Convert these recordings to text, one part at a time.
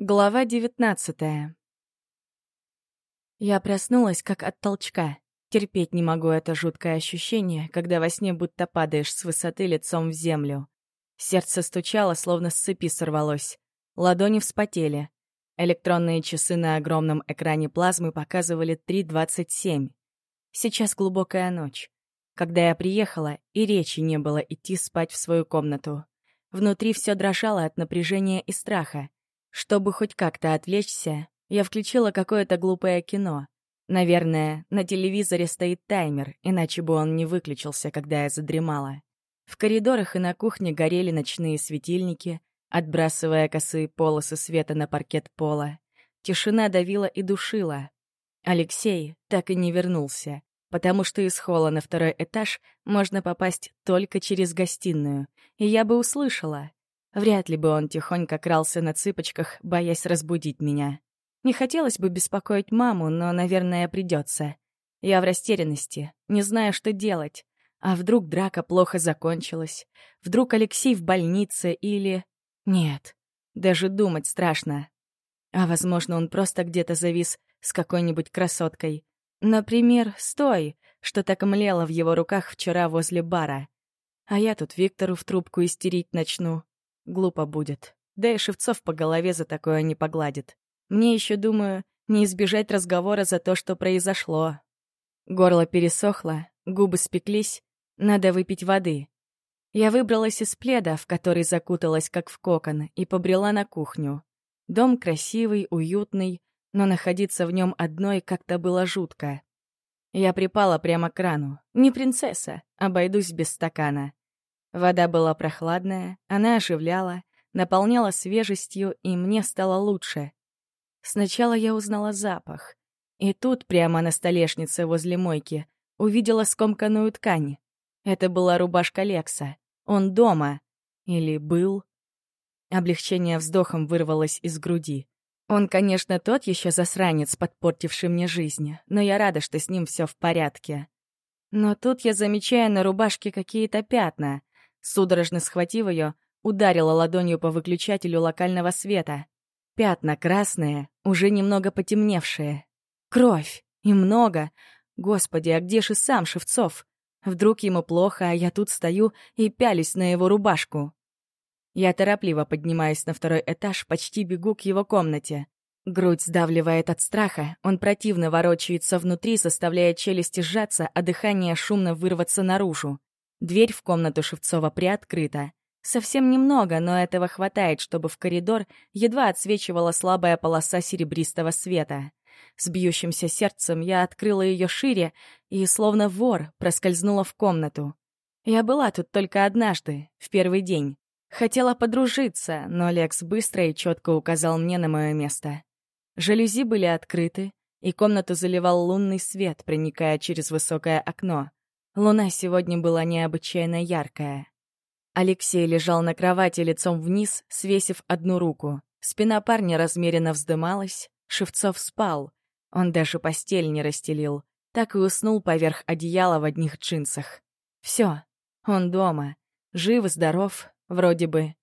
Глава девятнадцатая. Я проснулась как от толчка. Терпеть не могу это жуткое ощущение, когда во сне будто падаешь с высоты лицом в землю. Сердце стучало, словно с цепи сорвалось. Ладони вспотели. Электронные часы на огромном экране плазмы показывали 3.27. Сейчас глубокая ночь. Когда я приехала, и речи не было идти спать в свою комнату. Внутри все дрожало от напряжения и страха. Чтобы хоть как-то отвлечься, я включила какое-то глупое кино. Наверное, на телевизоре стоит таймер, иначе бы он не выключился, когда я задремала. В коридорах и на кухне горели ночные светильники, отбрасывая косые полосы света на паркет пола. Тишина давила и душила. Алексей так и не вернулся, потому что из холла на второй этаж можно попасть только через гостиную, и я бы услышала, Вряд ли бы он тихонько крался на цыпочках, боясь разбудить меня. Не хотелось бы беспокоить маму, но, наверное, придется. Я в растерянности, не знаю, что делать. А вдруг драка плохо закончилась? Вдруг Алексей в больнице или... Нет, даже думать страшно. А, возможно, он просто где-то завис с какой-нибудь красоткой. Например, с той, что так млела в его руках вчера возле бара. А я тут Виктору в трубку истерить начну. Глупо будет. Да и Шевцов по голове за такое не погладит. Мне еще, думаю, не избежать разговора за то, что произошло. Горло пересохло, губы спеклись, надо выпить воды. Я выбралась из пледа, в который закуталась как в кокон, и побрела на кухню. Дом красивый, уютный, но находиться в нем одной как-то было жутко. Я припала прямо к крану. Не принцесса, обойдусь без стакана. Вода была прохладная, она оживляла, наполняла свежестью, и мне стало лучше. Сначала я узнала запах. И тут, прямо на столешнице возле мойки, увидела скомканную ткань. Это была рубашка Лекса. Он дома. Или был. Облегчение вздохом вырвалось из груди. Он, конечно, тот еще засранец, подпортивший мне жизнь, но я рада, что с ним все в порядке. Но тут я замечаю на рубашке какие-то пятна. Судорожно схватив ее, ударила ладонью по выключателю локального света. Пятна красные, уже немного потемневшие. Кровь! И много! Господи, а где же сам Шевцов? Вдруг ему плохо, а я тут стою и пялюсь на его рубашку. Я торопливо поднимаюсь на второй этаж, почти бегу к его комнате. Грудь сдавливает от страха, он противно ворочается внутри, заставляя челюсти сжаться, а дыхание шумно вырваться наружу. Дверь в комнату Шевцова приоткрыта. Совсем немного, но этого хватает, чтобы в коридор едва отсвечивала слабая полоса серебристого света. С бьющимся сердцем я открыла ее шире и, словно вор, проскользнула в комнату. Я была тут только однажды, в первый день. Хотела подружиться, но Лекс быстро и четко указал мне на мое место. Жалюзи были открыты, и комнату заливал лунный свет, проникая через высокое окно. Луна сегодня была необычайно яркая. Алексей лежал на кровати лицом вниз, свесив одну руку. Спина парня размеренно вздымалась, Шевцов спал. Он даже постель не расстелил, так и уснул поверх одеяла в одних джинсах. Все, он дома, жив здоров, вроде бы.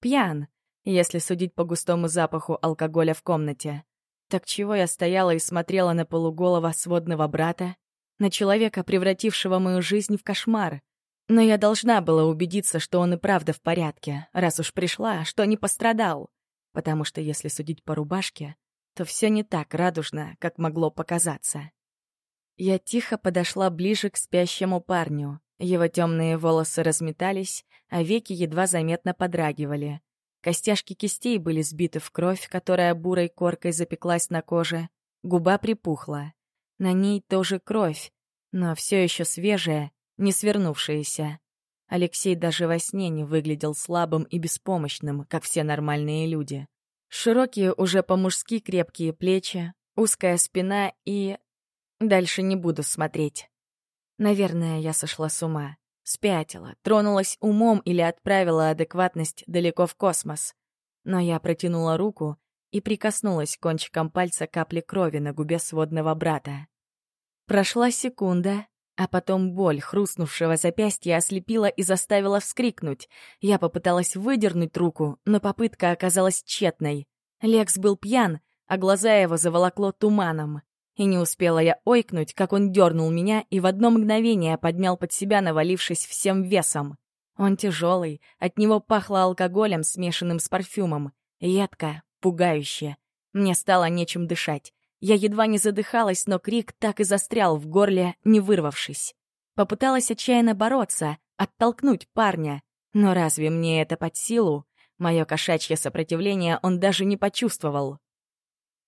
Пьян, если судить по густому запаху алкоголя в комнате. Так чего я стояла и смотрела на полуголого сводного брата, на человека, превратившего мою жизнь в кошмар. Но я должна была убедиться, что он и правда в порядке, раз уж пришла, что не пострадал. Потому что если судить по рубашке, то все не так радужно, как могло показаться. Я тихо подошла ближе к спящему парню. Его темные волосы разметались, а веки едва заметно подрагивали. Костяшки кистей были сбиты в кровь, которая бурой коркой запеклась на коже. Губа припухла. На ней тоже кровь, но все еще свежая, не свернувшаяся. Алексей даже во сне не выглядел слабым и беспомощным, как все нормальные люди. Широкие уже по-мужски крепкие плечи, узкая спина и... Дальше не буду смотреть. Наверное, я сошла с ума. Спятила, тронулась умом или отправила адекватность далеко в космос. Но я протянула руку и прикоснулась кончиком пальца капли крови на губе сводного брата. Прошла секунда, а потом боль хрустнувшего запястья ослепила и заставила вскрикнуть. Я попыталась выдернуть руку, но попытка оказалась тщетной. Лекс был пьян, а глаза его заволокло туманом. И не успела я ойкнуть, как он дернул меня и в одно мгновение поднял под себя, навалившись всем весом. Он тяжелый, от него пахло алкоголем, смешанным с парфюмом. Едко, пугающе. Мне стало нечем дышать. Я едва не задыхалась, но крик так и застрял в горле, не вырвавшись. Попыталась отчаянно бороться, оттолкнуть парня. Но разве мне это под силу? Мое кошачье сопротивление он даже не почувствовал.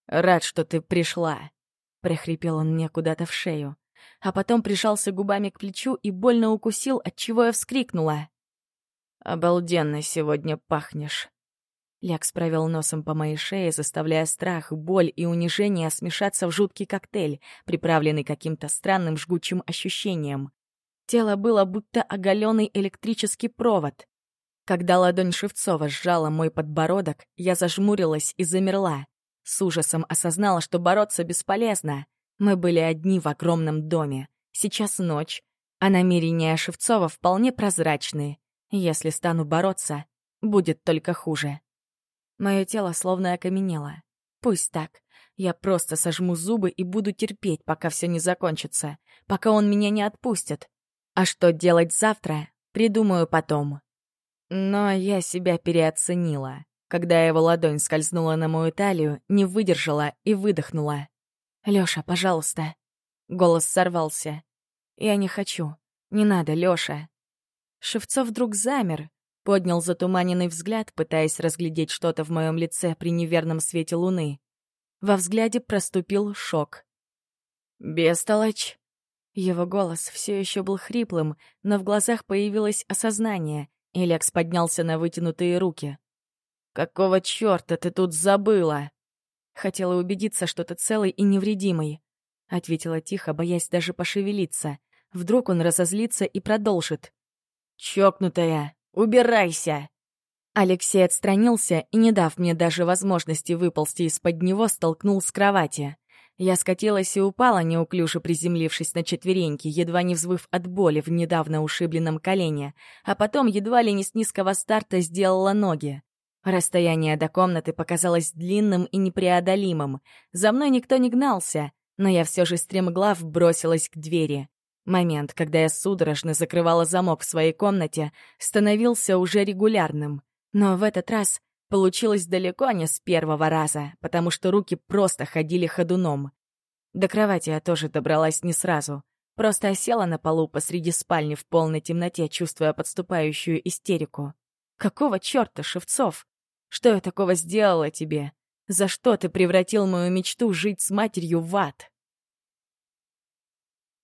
«Рад, что ты пришла», — прохрипел он мне куда-то в шею. А потом прижался губами к плечу и больно укусил, от чего я вскрикнула. «Обалденно сегодня пахнешь». Лекс провел носом по моей шее, заставляя страх, боль и унижение смешаться в жуткий коктейль, приправленный каким-то странным жгучим ощущением. Тело было будто оголенный электрический провод. Когда ладонь Шевцова сжала мой подбородок, я зажмурилась и замерла. С ужасом осознала, что бороться бесполезно. Мы были одни в огромном доме. Сейчас ночь, а намерения Шевцова вполне прозрачные. Если стану бороться, будет только хуже. Мое тело словно окаменело. Пусть так. Я просто сожму зубы и буду терпеть, пока все не закончится, пока он меня не отпустит. А что делать завтра, придумаю потом. Но я себя переоценила. Когда его ладонь скользнула на мою талию, не выдержала и выдохнула. «Лёша, пожалуйста». Голос сорвался. «Я не хочу. Не надо, Лёша». Шевцов вдруг замер, поднял затуманенный взгляд, пытаясь разглядеть что-то в моем лице при неверном свете луны. Во взгляде проступил шок. «Бестолочь!» Его голос все еще был хриплым, но в глазах появилось осознание, и Лекс поднялся на вытянутые руки. «Какого черта ты тут забыла?» Хотела убедиться, что ты целый и невредимый. Ответила тихо, боясь даже пошевелиться. Вдруг он разозлится и продолжит. «Чокнутая, убирайся!» Алексей отстранился и, не дав мне даже возможности выползти из-под него, столкнул с кровати. Я скатилась и упала, неуклюже приземлившись на четвереньки, едва не взвыв от боли в недавно ушибленном колене, а потом едва ли не с низкого старта сделала ноги. Расстояние до комнаты показалось длинным и непреодолимым. За мной никто не гнался, но я все же стремглав бросилась к двери. Момент, когда я судорожно закрывала замок в своей комнате, становился уже регулярным. Но в этот раз получилось далеко не с первого раза, потому что руки просто ходили ходуном. До кровати я тоже добралась не сразу. Просто осела на полу посреди спальни в полной темноте, чувствуя подступающую истерику. Какого черта, Шевцов? Что я такого сделала тебе? За что ты превратил мою мечту жить с матерью в ад?